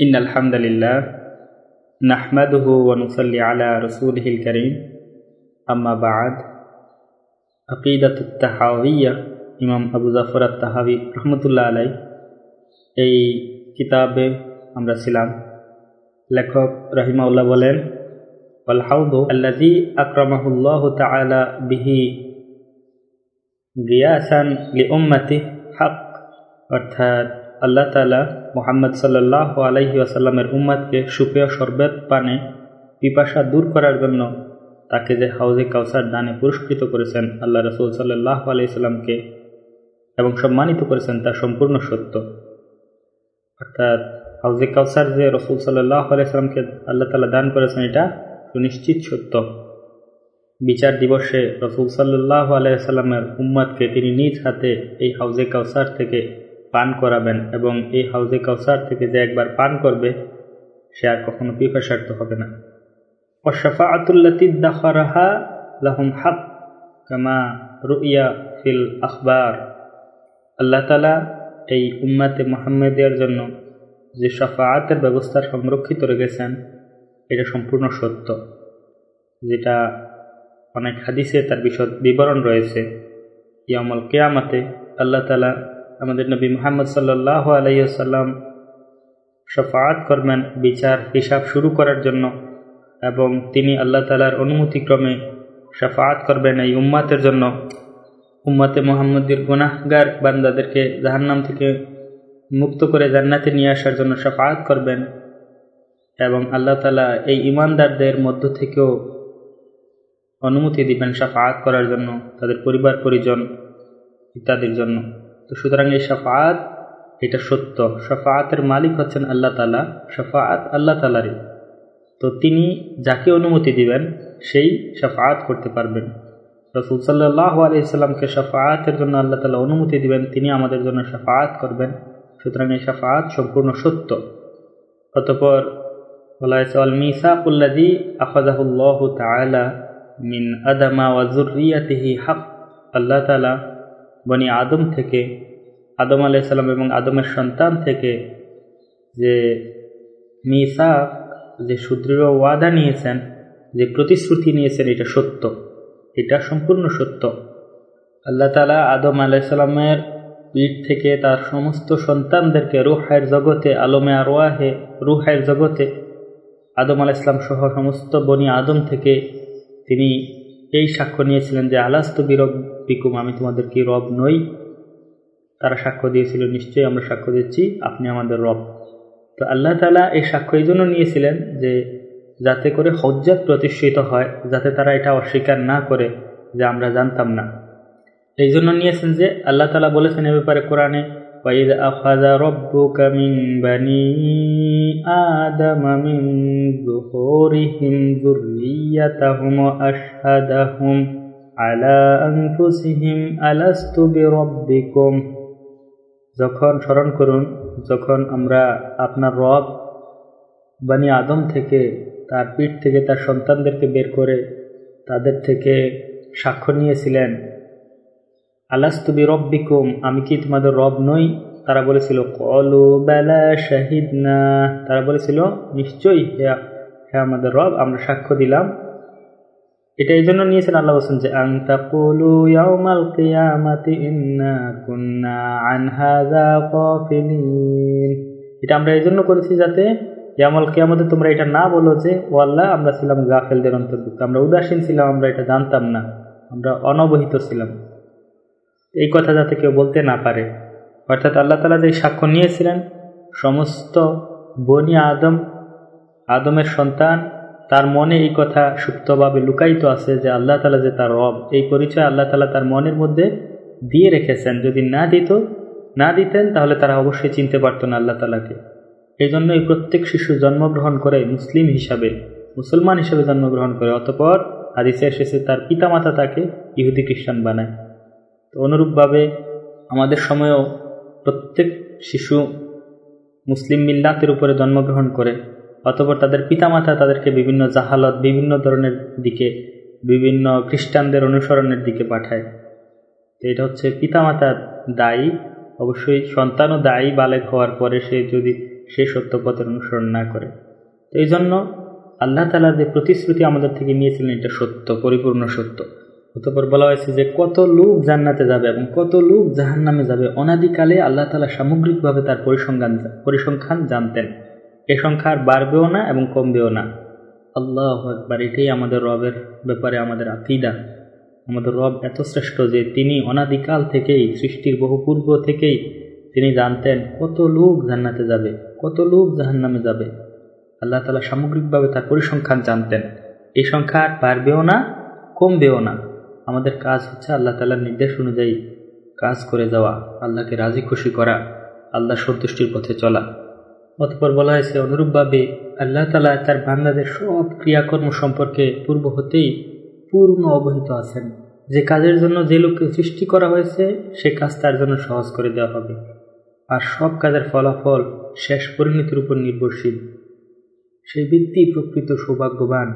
إن الحمد لله نحمده ونصلي على رسوله الكريم أما بعد عقيدة التحاوية ইমাম আবু জাফর তাহাবি রহমতুল্লাহ আলাই এই কিতাবে আমরা ছিলাম লেখক রহিমাউল্লাহ বলেন والحوض الذي أكرمه الله تعالى به গিয়াসান লি উম্মতি হক অর্থাৎ আল্লাহ তালা মোহাম্মদ সাল্লাহ আলাইহি আসাল্লামের উম্মাদকে সুপেয় শরবত পানে পিপাসা দূর করার জন্য তাকে যে হাউজে কাউসার দানে পুরস্কৃত করেছেন আল্লাহ রসুল সাল্লাহ আলাইসাল্লামকে এবং সম্মানিত করেছেন তা সম্পূর্ণ সত্য। অর্থাৎ হাউজে কাউসার যে রসুল সাল্লাহ আলাইসাল্লামকে আল্লাহ তালা দান করেছেন, এটা সুনিশ্চিত সত্য। বিচার দিবসে রসুল সাল্লাহ আলাইসাল্লামের উম্মাদকে তিনি নিজ হাতে এই হাউজে কাউসার থেকে পান করাবেন এবং এই হাউজে কাউসার থেকে যে একবার পান করবে, সে আর কখনো পিপাসার্থ হবে না। অশাফাআতুল্লাতিদ্দাহা লাহুম হাক কামা রুইয়া ফিল আখবার। আল্লাহ তালা এই উম্মাতে মোহাম্মদের জন্য যে সাফাআতের ব্যবস্থা সংরক্ষিত রেখেছেন, এটা সম্পূর্ণ সত্য, যেটা অনেক হাদিসে তার বিশদ বিবরণ রয়েছে। ইয়ামল কেয়ামাতে আল্লাহ তালা আমাদের নবী মোহাম্মদ সাল্লাহ আলাইসাল্লাম শফাত করবেন বিচার, হিসাব শুরু করার জন্য এবং তিনি আল্লাহ তালার অনুমতিক্রমে শফাত করবেন এই উম্মাতের জন্য। উম্মাতে মোহাম্মদের গুনাহগার বান্দাদেরকে জাহান্নাম থেকে মুক্ত করে জান্নাতে নিয়ে আসার জন্য শফাত করবেন এবং আল্লাহ তালা এই ইমানদারদের মধ্য থেকেও অনুমতি দিবেন সাফাত করার জন্য, তাদের পরিবার পরিজন ইত্যাদির জন্য। তো সুতরাং এই সাফাত এটা সত্য। সাফাতের মালিক হচ্ছেন আল্লাহ তালা সাফাত আল্লাহ তালারই তো তিনি যাকে অনুমতি দিবেন, সেই সাফাত করতে পারবেন। রসুল সাল্লাহ আলাইসাল্লামকে সাফাতের জন্য আল্লাহ তালা অনুমতি দিবেন, তিনি আমাদের জন্য সাফাত করবেন। সুতরাং এই সাফাত সম্পূর্ণ সত্য। অতপর, বলা মিসাকুল্লাদি আফাজাহুল্লাহ তালা মিন আদামা ওয়াজুরিয়াতিহি হক আল্লাহ তালা বনি আদম থেকে, আদম আলাইসাল্লাম এবং আদমের সন্তান থেকে যে মিসা যে সুদৃঢ় ওয়াদা নিয়েছেন, যে প্রতিশ্রুতি নিয়েছেন, এটা সত্য। এটা সম্পূর্ণ সত্য। আল্লাহ তালা আদম আলাইসাল্লামের পিঠ থেকে তার সমস্ত সন্তানদেরকে রুহায়ের জগতে, আলমে আর আরোয়াহে রুহায়ের জগতে, আদম আলাইসলাম সহ সমস্ত বনি আদম থেকে তিনি এই সাক্ষ্য নিয়েছিলেন যে, আলাস্ত বিরব বিকুম আমি তোমাদের কি রব নই তারা সাক্ষ্য দিয়েছিল নিশ্চয়ই আমরা সাক্ষ্য দিচ্ছি আপনি আমাদের রব তো আল্লাহ তালা এই সাক্ষ্য এই জন্য নিয়েছিলেন যে যাতে করে হজ্জাত প্রতিষ্ঠিত হয় যাতে তারা এটা অস্বীকার না করে যে আমরা জানতাম না এই জন্য নিয়েছেন যে আল্লাহ তালা বলেছেন এ ব্যাপারে কোরআনে وإذ أخذ ربك من بني آدم من ظهورهم ذريتهم وأشهدهم যখন স্মরণ করুন, যখন আমরা আপনার রব বানি আদম থেকে, তার পিঠ থেকে তার সন্তানদেরকে বের করে তাদের থেকে সাক্ষ্য নিয়েছিলেন, আলাস্তু বিরব্বিকুম, আমি কি তোমাদের রব নই? তারা বলেছিল, কলু বেলা শাহিদ না তারা বলেছিল, নিশ্চয়ই হ্যাঁ আমাদের রব, আমরা সাক্ষ্য দিলাম। এটা এই জন্য নিয়েছেন আল্লাহ হোসেন যে আংতা কলু ইয়াউমাল কিয়ামাতি ইন্না কুন্না আন হাযা গাফিলিন. এটা আমরা এই জন্য করেছি যাতে ইয়ামাল কিয়ামতে তোমরা এটা না বলো যে, ও আল্লাহ, আমরা ছিলাম গাফেলদের অন্তর্ভুক্ত। আমরা উদাসীন ছিলাম, আমরা এটা জানতাম না। আমরা অনবহিত ছিলাম। এই কথা যাতে কেউ বলতে না পারে। অর্থাৎ আল্লাহ তালা যে সাক্ষ্য নিয়েছিলেন, সমস্ত বনি আদম, আদমের সন্তান তার মনে এই কথা সুপ্তভাবে লুকায়িত আছে যে আল্লাহ তালা যে তার রব, এই পরিচয় আল্লাহ তালা তার মনের মধ্যে দিয়ে রেখেছেন। যদি না দিত, না দিতেন, তাহলে তারা অবশ্যই চিনতে পারত না আল্লাহ তালাকে এই জন্য এই প্রত্যেক শিশু জন্মগ্রহণ করে মুসলিম হিসাবে, মুসলমান হিসাবে জন্মগ্রহণ করে। অতপর হাদিসে এসেছে, তার পিতামাতা তাকে ইহুদি খ্রিস্টান বানায়। তো অনুরূপভাবে আমাদের সময়েও প্রত্যেক শিশু মুসলিম মিল্লাতের উপরে জন্মগ্রহণ করে। অতপর তাদের পিতামাতা তাদেরকে বিভিন্ন জাহালত, বিভিন্ন ধরনের দিকে, বিভিন্ন খ্রিস্টানদের অনুসরণের দিকে পাঠায়। তো এটা হচ্ছে পিতামাতার দায়ী, অবশ্যই সন্তানও দায়ী বালেক হওয়ার পরে সে যদি সে সত্য পথের অনুসরণ না করে। তো এই জন্য আল্লাহ তালার যে প্রতিশ্রুতি আমাদের থেকে নিয়েছিলেন, এটা সত্য, পরিপূর্ণ সত্য। অতপর বলা হয়েছে যে কত লোক জান্নাতে যাবে এবং কত লোক জাহান নামে যাবে। অনাদিকালে আল্লাহ তালা সামগ্রিকভাবে তার পরিসংখ্যান পরিসংখ্যান জানতেন। এ সংখ্যা আর বাড়বেও না এবং কমবেও না। আল্লাহ একবার এটাই আমাদের রবের ব্যাপারে আমাদের আকিদা। আমাদের রব এত শ্রেষ্ঠ যে তিনি অনাদিকাল থেকেই, সৃষ্টির বহু পূর্ব থেকেই তিনি জানতেন কত লোক জান্নাতে যাবে, কত লোক জাহান নামে যাবে। আল্লাহ তালা সামগ্রিকভাবে তার পরিসংখ্যান জানতেন। এই সংখ্যা আর বাড়বেও না, কমবেও না। আমাদের কাজ হচ্ছে আল্লাহ তালার নির্দেশ অনুযায়ী কাজ করে যাওয়া, আল্লাহকে রাজি খুশি করা আল্লাহ সন্তুষ্টির পথে চলা। অতপর বলা হয়েছে, অনুরূপভাবে আল্লাহ তালা তার বান্দাদের সব ক্রিয়াকর্ম সম্পর্কে পূর্ব হতেই পূর্ণ অবহিত আছেন। যে কাজের জন্য যে লোককে সৃষ্টি করা হয়েছে, সে কাজ তার জন্য সহজ করে দেওয়া হবে। আর সব কাজের ফলাফল শেষ পরিণতির উপর নির্ভরশীল। সেই ব্যক্তি প্রকৃত সৌভাগ্যবান।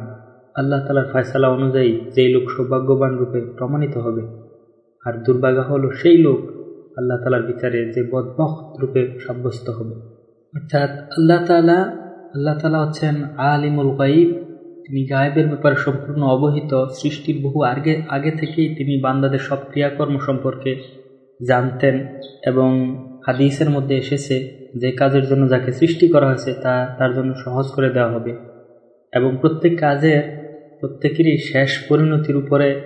আল্লাহ তালার ফয়সালা অনুযায়ী যেই লোক সৌভাগ্যবান রূপে প্রমাণিত হবে। আর দুর্ভাগ্য হলো সেই লোক আল্লাহ তালার বিচারে যে বদবখত রূপে সাব্যস্ত হবে। অর্থাৎ আল্লাহ তালা আল্লাহ তালা হচ্ছেন আলিমুল গাইব তিনি গায়েবের ব্যাপারে সম্পূর্ণ অবহিত। সৃষ্টির বহু আগে আগে থেকেই তিনি বান্দাদের সব ক্রিয়াকর্ম সম্পর্কে জানতেন এবং হাদিসের মধ্যে এসেছে যে কাজের জন্য যাকে সৃষ্টি করা হয়েছে তা, তার জন্য সহজ করে দেওয়া হবে। এবং প্রত্যেক কাজের প্রত্যেকেরই শেষ পরিণতির উপরে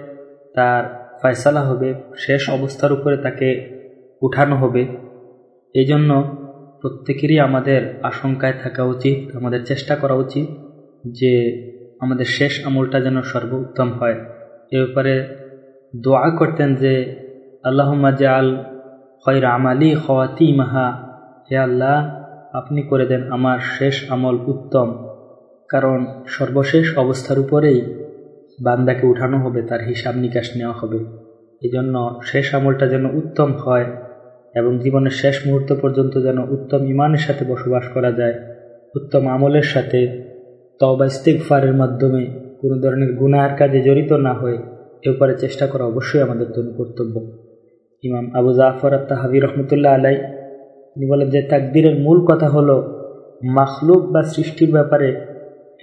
তার ফয়সালা হবে, শেষ অবস্থার উপরে তাকে উঠানো হবে। এই জন্য প্রত্যেকেরই আমাদের আশঙ্কায় থাকা উচিত, আমাদের চেষ্টা করা উচিত যে আমাদের শেষ আমলটা যেন সর্বোত্তম হয়। এ ব্যাপারে দোয়া করতেন যে আল্লাহ জাল খয়র আমালি খওয়াতি মাহা হে আল্লাহ, আপনি করে দেন আমার শেষ আমল উত্তম। কারণ সর্বশেষ অবস্থার উপরেই বান্দাকে উঠানো হবে, তার হিসাব নিকাশ নেওয়া হবে। এজন্য শেষ আমলটা যেন উত্তম হয়। এবং জীবনের শেষ মুহূর্ত পর্যন্ত যেন উত্তম ইমানের সাথে বসবাস করা যায়, উত্তম আমলের সাথে তবা ইস্তেকফারের মাধ্যমে কোনো ধরনের গুনার কাজে জড়িত না হয়ে এ ব্যাপারে চেষ্টা করা অবশ্যই আমাদের জন্য কর্তব্য। ইমাম আবু জাফর আত্মা হাবির রহমতুল্লাহ আলাই, তিনি বলেন যে তাকদিরের মূল কথা হলো, মাখলুক বা সৃষ্টির ব্যাপারে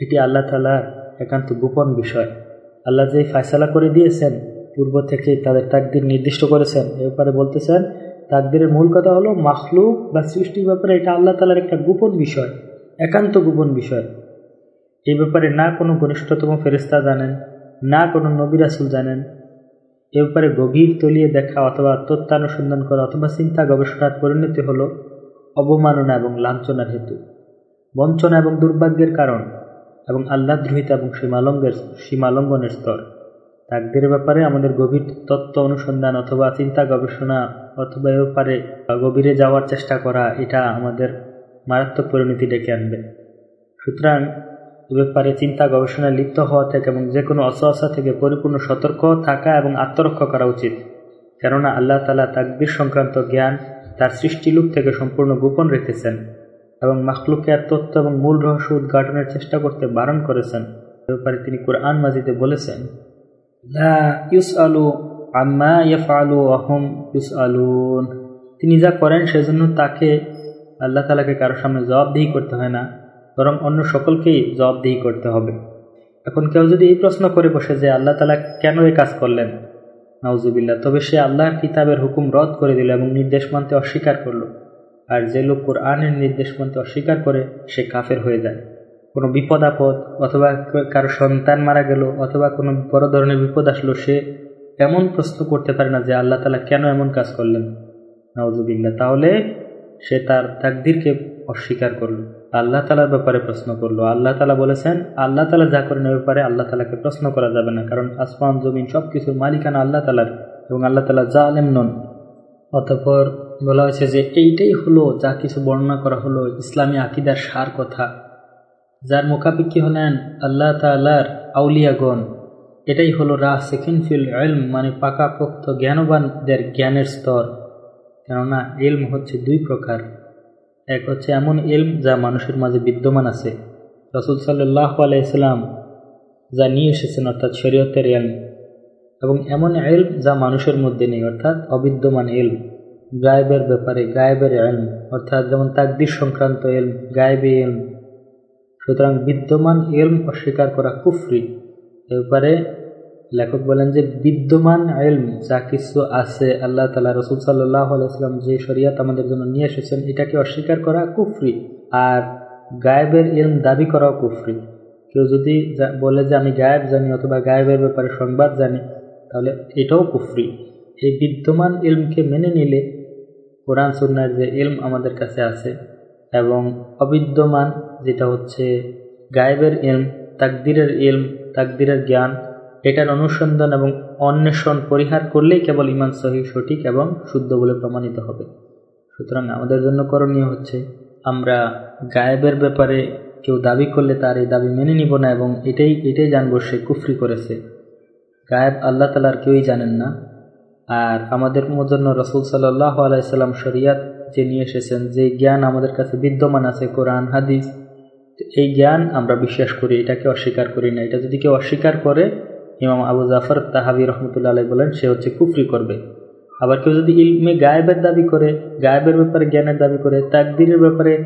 এটি আল্লাহ তালার একান্ত গোপন বিষয়। আল্লাহ যে ফায়সালা করে দিয়েছেন, পূর্ব থেকে তাদের তাকদির নির্দিষ্ট করেছেন, এ ব্যাপারে বলতেছেন তাকদিরের মূল কথা হলো মাখলুক বা সৃষ্টির ব্যাপারে এটা আল্লাহ তালার একটা গোপন বিষয়, একান্ত গোপন বিষয়। এই ব্যাপারে না কোনো ঘনিষ্ঠতম ফেরিস্তা জানেন, না কোনো নবী রাসুল জানেন। এ ব্যাপারে গভীর তলিয়ে দেখা অথবা তত্ত্বানুসন্ধান করা অথবা চিন্তা গবেষণার পরিণতি হল অবমাননা এবং লাঞ্ছনার হেতু। বঞ্চনা এবং দুর্ভাগ্যের কারণ এবং আল্লাহ দ্রোহিতা এবং সীমালঙ্গের সীমালঙ্ঘনের স্তর। তাকদের ব্যাপারে আমাদের গভীর তত্ত্ব অনুসন্ধান অথবা চিন্তা গবেষণা অথবা এ ব্যাপারে গভীরে যাওয়ার চেষ্টা করা, এটা আমাদের মারাত্মক পরিণতি ডেকে আনবে। সুতরাং এ ব্যাপারে চিন্তা গবেষণায় লিপ্ত হওয়া থেকে এবং যে কোনো অসহসা থেকে পরিপূর্ণ সতর্ক থাকা এবং আত্মরক্ষা করা উচিত। কেননা আল্লাহ তালা তাকবির সংক্রান্ত জ্ঞান তার সৃষ্টিলুক থেকে সম্পূর্ণ গোপন রেখেছেন এবং মাখলুকের তত্ত্ব এবং মূল রহস্য উদ্ঘাটনের চেষ্টা করতে বারণ করেছেন। এ ব্যাপারে তিনি কোরআন মাজিদে বলেছেন আম্মা ইউস আলুন তিনি যা করেন সেজন্য তাকে আল্লাহ তালাকে কারোর সামনে জবাবদিহি করতে হয় না, বরং অন্য সকলকেই জবাবদিহি করতে হবে। এখন কেউ যদি এই প্রশ্ন করে বসে যে আল্লাহ তালা কেন এই কাজ করলেন? নাউজুবিল্লা তবে সে আল্লাহর কিতাবের হুকুম রদ করে দিল এবং নির্দেশ মানতে অস্বীকার করল। আর যে লোক কোরআনের নির্দেশ মানতে অস্বীকার করে, সে কাফের হয়ে যায়। কোনো বিপদ আপদ অথবা কারও সন্তান মারা গেল অথবা কোনো বড় ধরনের বিপদ আসলো, সে এমন প্রশ্ন করতে পারে না যে আল্লাহ তালা কেন এমন কাজ করলেন। নওয়াজুবিল্লা তাহলে সে তার তাকদিরকে অস্বীকার করল, আল্লাহ তালার ব্যাপারে প্রশ্ন করল। আল্লাহ তালা বলেছেন, আল্লাহ তালা যা করেন ব্যাপারে আল্লাহ তালাকে প্রশ্ন করা যাবে না, কারণ আসমান, জমিন সব কিছুর মালিকানা আল্লাহ তালার এবং আল্লাহ তালা যা আলেম নন। অতপর বলা হয়েছে যে এইটাই হলো যা কিছু বর্ণনা করা হলো ইসলামী আকিদার সার কথা। যার মোকাবিকি হলেন আল্লাহ তাল্লার আউলিয়াগণ। এটাই হলো রা সেকেন্ড ফিল এলম মানে পাকাপোক্ত জ্ঞানবানদের জ্ঞানের স্তর। কেননা এলম হচ্ছে দুই প্রকার। এক হচ্ছে এমন এলম যা মানুষের মাঝে বিদ্যমান আছে। রসুল সাল্লাহ আলাইসাল্লাম যা নিয়ে এসেছেন, অর্থাৎ শরীয়তের এলম এবং এমন এলম যা মানুষের মধ্যে নেই, অর্থাৎ অবিদ্যমান এলম গায়েবের ব্যাপারে গায়েবের এলম অর্থাৎ যেমন তাকদির সংক্রান্ত এলম গায়েবে এলম সুতরাং বিদ্যমান এলম অস্বীকার করা কুফরি। ব্যাপারে লেখক বলেন যে, বিদ্যমান এলম যা কিছু আছে, আল্লাহ তালা রসুল সাল্লাহ আলাইসাল্লাম যে শরিয়াত আমাদের জন্য নিয়ে এসেছেন, এটাকে অস্বীকার করা কুফরি। আর গায়েবের এলম দাবি করাও কুফরি। কেউ যদি বলে যে, আমি গায়েব জানি অথবা গায়েবের ব্যাপারে সংবাদ জানি, তাহলে এটাও কুফরি। এই বিদ্যমান ইলমকে মেনে নিলে কোরআন সুন্নার যে ইলম আমাদের কাছে আছে এবং অবিদ্যমান যেটা হচ্ছে গায়েবের এলম তাকদিরের এলম তাকদিরের জ্ঞান, এটার অনুসন্ধান এবং অন্বেষণ, পরিহার করলেই কেবল ইমান সহি, সঠিক এবং শুদ্ধ বলে প্রমাণিত হবে। সুতরাং আমাদের জন্য করণীয় হচ্ছে, আমরা গায়েবের ব্যাপারে কেউ দাবি করলে তার এই দাবি মেনে নিব না এবং এটাই এটাই জানব সে কুফরি করেছে। গায়েব আল্লাহ তালার কেউই জানেন না। আর আমাদের জন্য রসুল সাল্লাহ আলাইসাল্লাম শরিয়াত যে নিয়ে এসেছেন, যে জ্ঞান আমাদের কাছে বিদ্যমান আছে, কোরআন, হাদিস এই জ্ঞান আমরা বিশ্বাস করি, এটাকে অস্বীকার করি না। এটা যদি কেউ অস্বীকার করে, ইমাম আবু জাফর তাহাবি রহমতুল্লা আলাই বলেন, সে হচ্ছে কুফরি করবে। আবার কেউ যদি ইলমে গায়েবের দাবি করে, গায়েবের ব্যাপারে জ্ঞানের দাবি করে, তাকদিরের ব্যাপারে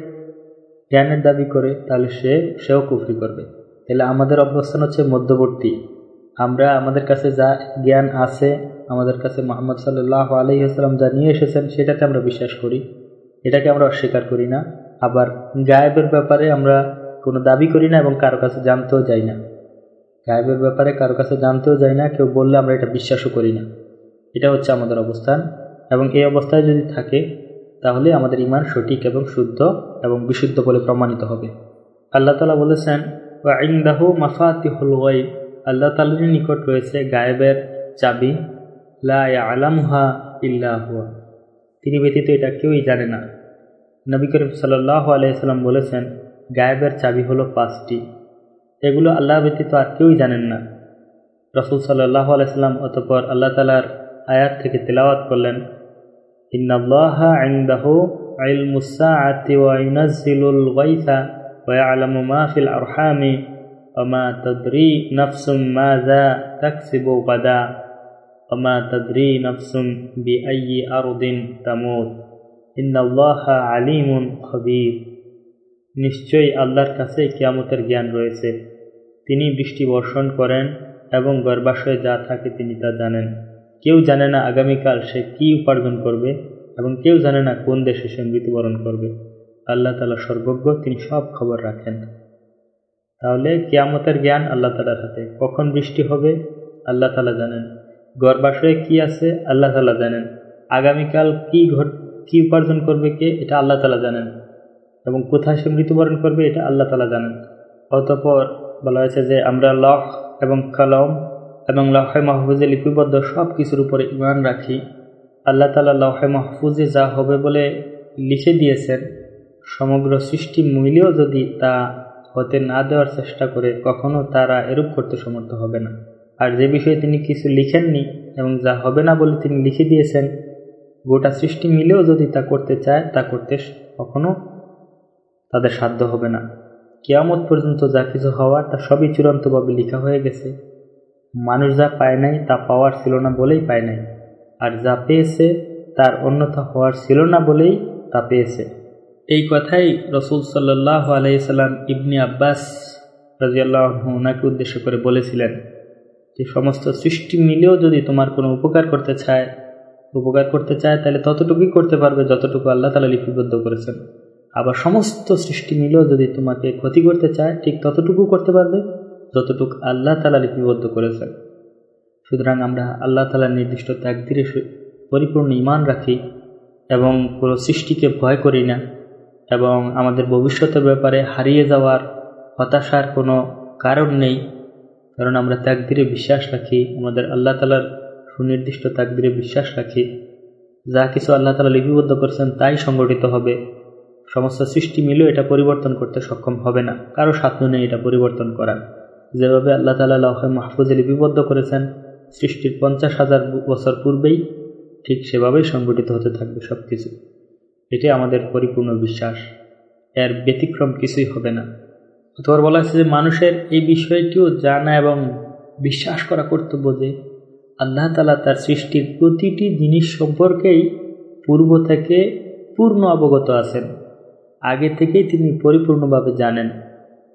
জ্ঞানের দাবি করে, তাহলে সে, সেও কুফরি করবে। তাহলে আমাদের অবস্থান হচ্ছে মধ্যবর্তী। আমরা আমাদের কাছে যা জ্ঞান আছে, আমাদের কাছে মোহাম্মদ সাল্লাহ আলহিহাস্লাম যা নিয়ে এসেছেন, সেটাকে আমরা বিশ্বাস করি। এটাকে আমরা অস্বীকার করি না। আবার গায়েবের ব্যাপারে আমরা কোনো দাবি করি না এবং কারও কাছে জানতেও যাই না। গায়েবের ব্যাপারে কারও কাছে জানতেও যাই না, কেউ বললে আমরা এটা বিশ্বাসও করি না। এটা হচ্ছে আমাদের অবস্থান এবং এই অবস্থায় যদি থাকে, তাহলে আমাদের ইমান সঠিক এবং শুদ্ধ এবং বিশুদ্ধ বলে প্রমাণিত হবে। আল্লাহ তালা বলেছেন আইন্দাহু মাফাতিহুল ওয়াইব আল্লাহ তালার নিকট রয়েছে গায়েবের চাবি, লা আলামহা ইল্লাহুয়া তিনি ব্যতীত এটা কেউই জানে না। নবী করিম সাল্লাহ আলাইসাল্লাম বলেছেন গায়েবের চাবি হলো পাঁচটি এগুলো আল্লাহ ব্যতীত আর কেউই জানেন না রসুল সাল্লাহ আলাইসাল্লাম অতপর আল্লাহ তালার আয়াত থেকে তেলাওয়াত করলেন ইন্নাল্লাহা আইন্দাহু আইলমুসাআতি ওয়া ইউনাজ্জিলুল গাইসা ওয়া ইয়ালামু মা ফিল আরহামি وما تدري نفس ماذا تكسب غدا وما تدري نفس بأي أرض تموت إن الله عليم خبير নিশ্চয়ই আল্লাহর কাছে কিয়ামতের জ্ঞান রয়েছে। তিনি বৃষ্টি বর্ষণ করেন এবং গর্ভাশয়ে যা থাকে তিনি তা জানেন। কেউ জানে না আগামীকাল সে কি উপার্জন করবে এবং কেউ জানে না কোন দেশে সে মৃত্যুবরণ করবে। আল্লাহ তালা সর্বজ্ঞ, তিনি সব খবর রাখেন। তাহলে কিয়ামতের জ্ঞান আল্লাহ তালার হাতে। কখন বৃষ্টি হবে? আল্লাহ তালা জানেন। গর্ভাশয়ে কি আছে? আল্লাহ তালা জানেন। আগামীকাল কি ঘট, কি উপার্জন করবে কে? এটা আল্লাহ তালা জানেন। এবং কোথায় সে মৃত্যুবরণ করবে, এটা আল্লাহ তালা জানেন। অতপর বলা হয়েছে যে আমরা লহ এবং কলম এবং লহে মাহফুজে লিপিবদ্ধ সব কিছুর উপরে ইমান রাখি। আল্লাহ তালা লহে মাহফুজে যা হবে বলে লিখে দিয়েছেন। সমগ্র সৃষ্টি মূল্যেও যদি তা হতে না দেওয়ার চেষ্টা করে, কখনো তারা এরূপ করতে সমর্থ হবে না। আর যে বিষয়ে তিনি কিছু লিখেননি এবং যা হবে না বলে তিনি লিখে দিয়েছেন, গোটা সৃষ্টি মিলেও যদি তা করতে চায়, তা করতে কখনো তাদের সাধ্য হবে না। কেয়ামত পর্যন্ত যা কিছু হওয়ার, তা সবই চূড়ান্তভাবে লেখা হয়ে গেছে। মানুষ যা পায় নাই, তা পাওয়ার ছিল না বলেই পায় নাই। আর যা পেয়েছে, তার অন্যথা হওয়ার ছিল না বলেই তা পেয়েছে। এই কথাই রসুল সাল্লাহ আলাইসাল্লাম ইবনি আব্বাস রাজিয়াল্লাহ ওনাকে উদ্দেশ্য করে বলেছিলেন যে, সমস্ত সৃষ্টি মিলেও যদি তোমার কোনো উপকার করতে চায়, উপকার করতে চায়, তাহলে ততটুকুই করতে পারবে যতটুকু আল্লাহ তালা লিপিবদ্ধ করেছেন। আবার সমস্ত সৃষ্টি মিলেও যদি তোমাকে ক্ষতি করতে চায়, ঠিক ততটুকু করতে পারবে যতটুকু আল্লাহ তালা লিপিবদ্ধ করেছেন। সুতরাং আমরা আল্লাহ তালার নির্দিষ্ট ত্যাগদিরে পরিপূর্ণ ইমান রাখি এবং পুরো সৃষ্টিকে ভয় করি না এবং আমাদের ভবিষ্যতের ব্যাপারে হারিয়ে যাওয়ার হতাশার কোনো কারণ নেই। কারণ আমরা ত্যাগদিরে বিশ্বাস রাখি, আমাদের আল্লাহ তালার সুনির্দিষ্ট তাকদিরে বিশ্বাস রাখি। যা কিছু আল্লাহ তালা লিপিবদ্ধ করেছেন তাই সংগঠিত হবে। সমস্ত সৃষ্টি মিলেও এটা পরিবর্তন করতে সক্ষম হবে না। কারও সাধ্য নেই এটা পরিবর্তন করার। যেভাবে আল্লাহ তালা লহে মাহফুজে লিপিবদ্ধ করেছেন, সৃষ্টির পঞ্চাশ হাজার বছর পূর্বেই ঠিক সেভাবেই সংগঠিত হতে থাকবে সব কিছু এটি আমাদের পরিপূর্ণ বিশ্বাস। এর ব্যতিক্রম কিছুই হবে না। অথবা বলা হয়েছে যে মানুষের এই বিষয়টিও জানা এবং বিশ্বাস করা কর্তব্য যে আল্লাহ তালা তার সৃষ্টির প্রতিটি জিনিস সম্পর্কেই পূর্ব থেকে পূর্ণ অবগত আছেন। আগে থেকেই তিনি পরিপূর্ণভাবে জানেন।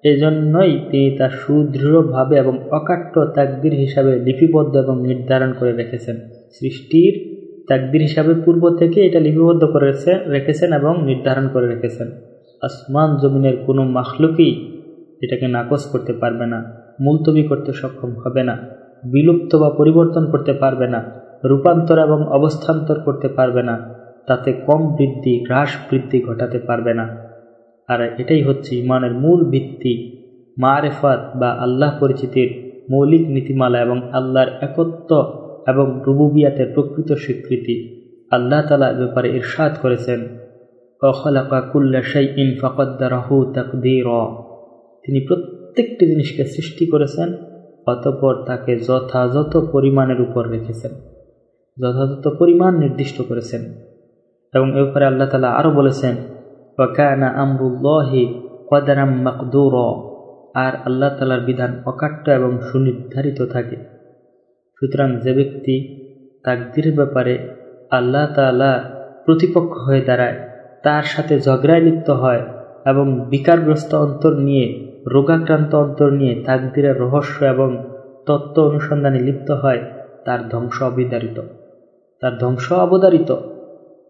এজন্যই তিনি তা সুদৃঢ়ভাবে এবং অকাট্য তাকদির হিসাবে লিপিবদ্ধ এবং নির্ধারণ করে রেখেছেন। সৃষ্টির তাকদির হিসাবে পূর্ব থেকে এটা লিপিবদ্ধ করে রেখেছেন এবং নির্ধারণ করে রেখেছেন। আসমান জমিনের কোনো মাখলুকই এটাকে নাকচ করতে পারবে না, মুলতবি করতে সক্ষম হবে না, বিলুপ্ত বা পরিবর্তন করতে পারবে না, রূপান্তর এবং অবস্থান্তর করতে পারবে না। তাতে কম বৃদ্ধি, হ্রাস বৃদ্ধি ঘটাতে পারবে না। আর এটাই হচ্ছে ইমানের মূল ভিত্তি। মারেফাত বা আল্লাহ পরিচিতির মৌলিক নীতিমালা এবং আল্লাহর একত্ব এবং রুবুবিয়াতের প্রকৃত স্বীকৃতি। আল্লাহ তালা ব্যাপারে ইরশাদ করেছেন তিনি প্রত্যেকটি জিনিসকে সৃষ্টি করেছেন, অতপর তাকে যথাযথ পরিমাণের উপর রেখেছেন, যথাযথ পরিমাণ নির্দিষ্ট করেছেন। এবং এ ব্যাপারে আল্লাহ তালা আরও বলেছেন, ওয়াকানা আমরুল্লাহি কদারাম মাকদুর আর আল্লাহ তালার বিধান অকাট্য এবং সুনির্ধারিত থাকে। সুতরাং যে ব্যক্তি তাকদির ব্যাপারে আল্লাহ তালা প্রতিপক্ষ হয়ে দাঁড়ায়, তার সাথে ঝগড়ায় লিপ্ত হয় এবং বিকারগ্রস্ত অন্তর নিয়ে, রোগাক্রান্ত অন্তর নিয়ে তাকদিরের রহস্য এবং তত্ত্ব অনুসন্ধানে লিপ্ত হয়, তার ধ্বংস অবিদারিত। তার ধ্বংস অবদারিত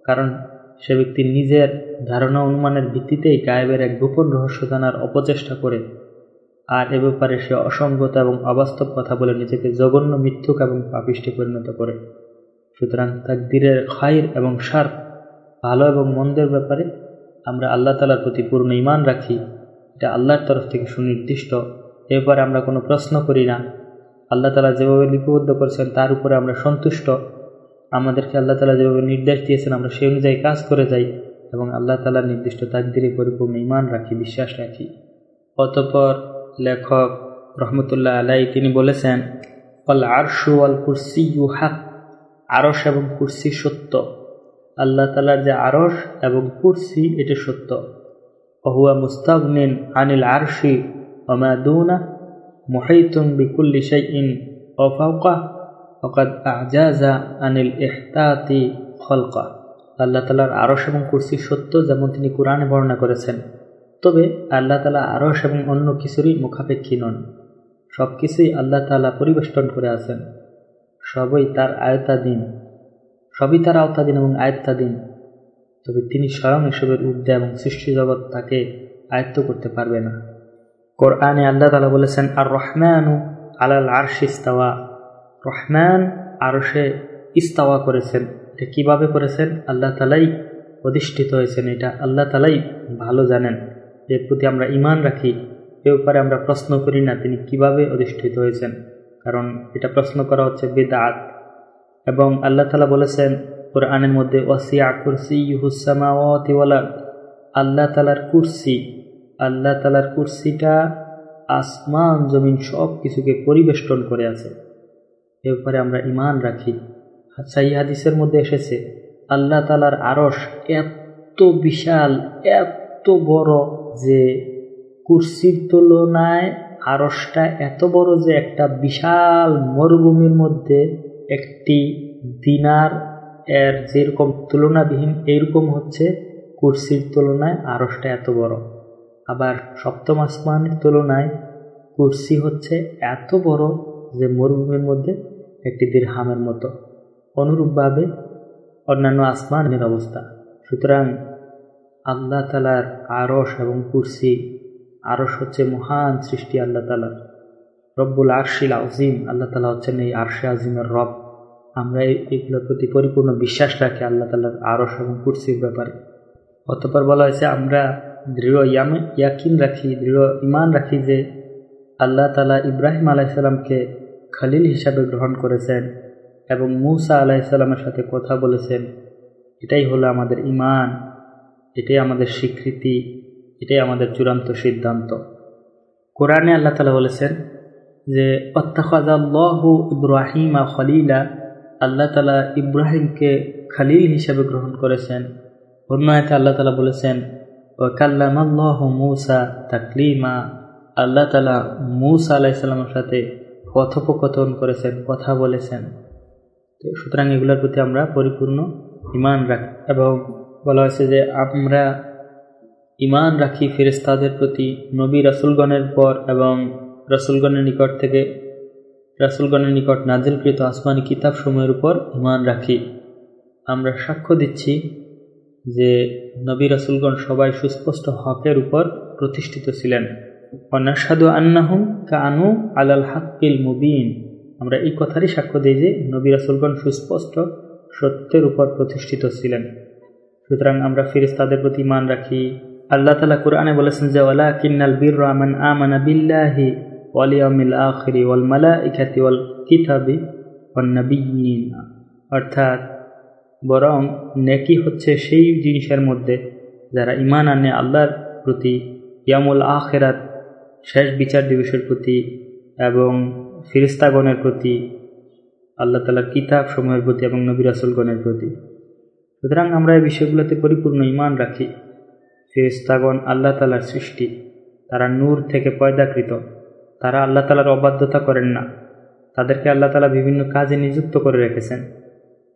কারণ সে ব্যক্তি নিজের ধারণা অনুমানের ভিত্তিতেই গায়েবের এক গোপন রহস্য জানার অপচেষ্টা করে। আর এ ব্যাপারে সে অসঙ্গত এবং অবাস্তব কথা বলে নিজেকে জঘন্য, মিথ্যুক এবং পাপিষ্টে পরিণত করে। সুতরাং তার তাকদিরের খায়ের এবং সার ভালো এবং মন্দের ব্যাপারে আমরা আল্লাহ তালার প্রতি পূর্ণ ইমান রাখি। এটা আল্লাহর তরফ থেকে সুনির্দিষ্ট। এ ব্যাপারে আমরা কোনো প্রশ্ন করি না। আল্লাহ তালা যেভাবে লিপিবদ্ধ করেছেন, তার উপরে আমরা সন্তুষ্ট। আমাদেরকে আল্লাহ তালা যেভাবে নির্দেশ দিয়েছেন, আমরা সেই অনুযায়ী কাজ করে যাই এবং আল্লাহ তালার নির্দিষ্ট তাকদিরে পরিপূর্ণ ইমান রাখি, বিশ্বাস রাখি। অতপর লেখক রহমতুল্লাহ আলাই তিনি বলেছেন অল আরশু অল কুরসি ইউ হাক আরস এবং কুরসি সত্য। আল্লাহ তালার যে আরস এবং কুরসি, এটি সত্য। অহুয়া মুস্তাগনিন আনিল আরশি অমাদুনা মুহাইতুম বিকুল্লি শাইইন অফাউকা ফকাদ আজাজা আনিল ইহতাতি খলকা। আল্লাহ তালার আরস এবং কুরসি সত্য যেমন তিনি কোরআনে বর্ণনা করেছেন, তবে আল্লাহ তালা আরস এবং অন্য কিছুরই মুখাপেক্ষী নন। সব কিছুই আল্লাহ তালা পরিবেষ্টন করে আছেন। সবই তার আয়তাধীন সবই তার আওতাধীন এবং আয়ত্তাধীন তবে তিনি স্বয়ং এসবের উর্ধে এবং সৃষ্টি জগৎ তাকে আয়ত্ত করতে পারবে না। কোরআনে আল্লাহ তালা বলেছেন আর রহমানু আলাল আরশ ইস্তাওয়া। রহমান আরশে ইস্তাওয়া করেছেন। এটা কীভাবে করেছেন? আল্লাহ তালাই অধিষ্ঠিত হয়েছেন এটা। আল্লাহ তালাই ভালো জানেন। এর প্রতি আমরা ইমান রাখি। এ ব্যাপারে আমরা প্রশ্ন করি না, তিনি কীভাবে অধিষ্ঠিত হয়েছেন? কারণ এটা প্রশ্ন করা হচ্ছে বেদাত। এবং আল্লাহ তালা বলেছেন, কোরআনের মধ্যে ওয়াসিয়া কুরসি ইহুসামাওয়াতিওয়ালা আল্লাহ তালার কুরসি, আল্লাহ তালার কুরসিটা আসমান, জমিন সব কিছুকে পরিবেষ্টন করে আছে। এ ব্যাপারে আমরা ইমান রাখি। সাই হাদিসের মধ্যে এসেছে, আল্লাহ তালার আরস এত বিশাল, এত বড় যে কুর্সির তুলনায় আরসটা এত বড় যে একটা বিশাল মরুভূমির মধ্যে একটি দিনার এর যেরকম তুলনাবিহীন, এইরকম হচ্ছে কুর্সির তুলনায় আরসটা এত বড়। আবার সপ্তম আসমানের তুলনায় কুর্সি হচ্ছে এত বড় যে মরুভূমির মধ্যে একটি দীর্হামের মতো। অনুরূপভাবে অন্যান্য আসমানের অবস্থা। সুতরাং আল্লাহ তালার আরস এবং কুরসি আরস হচ্ছে মহান সৃষ্টি আল্লাহ তালার রব্বুল আরশিল আজিম আল্লাহ তালা হচ্ছেন এই আরশে আজিমের রব। আমরা এগুলোর প্রতি পরিপূর্ণ বিশ্বাস রাখি আল্লাহ তালার আরস এবং কুরসির ব্যাপারে। অতপর বলা হয়েছে, আমরা দৃঢ় ইয়াকিন রাখি, দৃঢ় ইমান রাখি যে আল্লাহ তালা ইব্রাহিম আলাইসাল্লামকে খালিল হিসাবে গ্রহণ করেছেন এবং মুসা আলাইসাল্লামের সাথে কথা বলেছেন। এটাই হলো আমাদের ইমান এটাই আমাদের স্বীকৃতি, এটাই আমাদের চূড়ান্ত সিদ্ধান্ত। কোরআনে আল্লাহ তালা বলেছেন যে অত্তাখাজাল্লাহু ইব্রাহিমা খলিলা আল্লাহ তালা ইব্রাহিমকে খালিল হিসাবে গ্রহণ করেছেন। অন্য আয়তে আল্লাহ তালা বলেছেন কাল্লামাল্লাহ মুসা তাকলিমা আল্লাহ তালা মুসা আলাইসাল্লামের সাথে কথোপকথন করেছেন, কথা বলেছেন। তো সুতরাং এগুলোর প্রতি আমরা পরিপূর্ণ ইমান রাখি। এবং বলা হয়েছে যে আমরা ইমান রাখি ফেরেস্তাদের প্রতি, নবী রাসুলগণের পর এবং রাসুলগণের নিকট থেকে। রাসুলগণের নিকট নাজিলকৃত আসমানি কিতাব সময়ের উপর ইমান রাখি। আমরা সাক্ষ্য দিচ্ছি যে নবী রাসুলগণ সবাই সুস্পষ্ট হকের উপর প্রতিষ্ঠিত ছিলেন। অনাসাদু আন্নাহুম কানু আলাল হাক্কিল মুবিন আমরা এই কথারই সাক্ষ্য দিই যে নবী রাসুলগণ সুস্পষ্ট সত্যের উপর প্রতিষ্ঠিত ছিলেন। সুতরাং আমরা ফিরিস্তাদের প্রতি মান রাখি। আল্লাহ তালা কোরআনে বলেছেন যে ওলা কিন্নাল বীর রহমান আমানা বিল্লাহি ওয়ালিয়ামিল আখরি ওয়াল মালা ইখাতি ওয়াল কিতাবি ওয়ান্নবীন অর্থাৎ, বরং নেকি হচ্ছে সেই জিনিসের মধ্যে যারা ইমান আনে আল্লাহর প্রতি ইয়ামুল আখেরাত শেষ বিচার দিবসের প্রতি এবং ফিরিস্তাগণের প্রতি, আল্লাহ তালার কিতাব সময়ের প্রতি এবং নবির আসলগণের প্রতি। সুতরাং আমরা এই বিষয়গুলোতে পরিপূর্ণ ইমান রাখি। ফিরিস্তাগণ আল্লাহ তালার সৃষ্টি, তারা নূর থেকে পয়দাকৃত। তারা আল্লাহ তালার অবাধ্যতা করেন না। তাদেরকে আল্লাহ তালা বিভিন্ন কাজে নিযুক্ত করে রেখেছেন।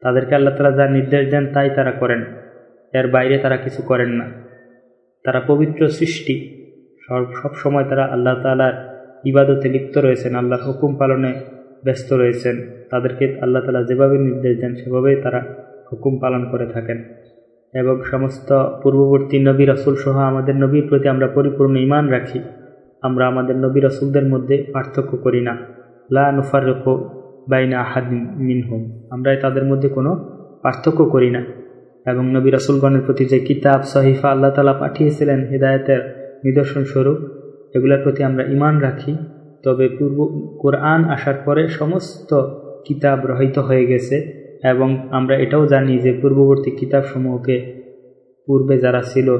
তাদেরকে আল্লাহ তালা যা নির্দেশ দেন তাই তারা করেন। এর বাইরে তারা কিছু করেন না। তারা পবিত্র সৃষ্টি সব সময় তারা আল্লাহ তালার ইবাদতে লিপ্ত রয়েছেন, আল্লাহর হুকুম পালনে ব্যস্ত রয়েছেন। তাদেরকে আল্লাহ তালা যেভাবে নির্দেশ দেন, সেভাবেই তারা হুকুম পালন করে থাকেন। এবং সমস্ত পূর্ববর্তী নবী রসুল সহ আমাদের নবীর প্রতি আমরা পরিপূর্ণ ইমান রাখি। আমরা আমাদের নবী রসুলদের মধ্যে পার্থক্য করি না। লা নুফার নুফারক বাইনা আহাদ মিনহুম। আমরা তাদের মধ্যে কোনো পার্থক্য করি না। এবং নবী রসুলগণের প্রতি যে কিতাব, সহিফা আল্লাহ তালা পাঠিয়েছিলেন, হৃদায়তের নিদর্শন স্বরূপ এগুলোর প্রতি আমরা ইমান রাখি। তবে পূর্ব কোরআন আসার পরে সমস্ত কিতাব রহিত হয়ে গেছে এবং আমরা এটাও জানি যে পূর্ববর্তী কিতাবসমূহকে পূর্বে যারা ছিল,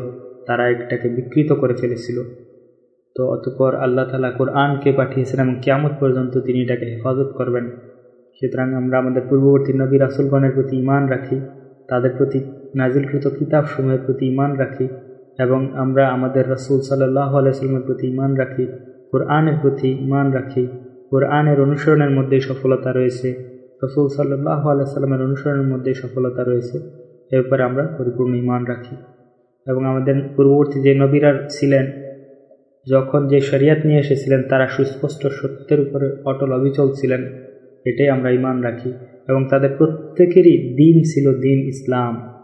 তারা এটাকে বিকৃত করে ফেলেছিল। তো অতপর আল্লাহ তালা কোরআনকে পাঠিয়েছেন এবং কেমন পর্যন্ত তিনি এটাকে হেফাজত করবেন। সুতরাং আমরা আমাদের পূর্ববর্তী নবী রাসুলগণের প্রতি ইমান রাখি, তাদের প্রতি নাজিলকৃত কিতাব সমূহের প্রতি ইমান রাখি এবং আমরা আমাদের রসুল সাল্লাহ আলাইস্লামের প্রতি ইমান রাখি, কোরআনের প্রতি ইমান রাখি, কোরআনের অনুসরণের মধ্যেই সফলতা রয়েছে, রসুল সাল্লাহ আলাইস্লামের অনুসরণের মধ্যেই সফলতা রয়েছে এ ব্যাপারে আমরা পরিপূর্ণ ইমান রাখি। এবং আমাদের পূর্ববর্তী যে নবীরা ছিলেন, যখন যে শরিয়াত নিয়ে এসেছিলেন, তারা সুস্পষ্ট সত্যের উপরে অটল অবিচল ছিলেন, এটাই আমরা ইমান রাখি। এবং তাদের প্রত্যেকেরই দিন ছিল দিন ইসলাম।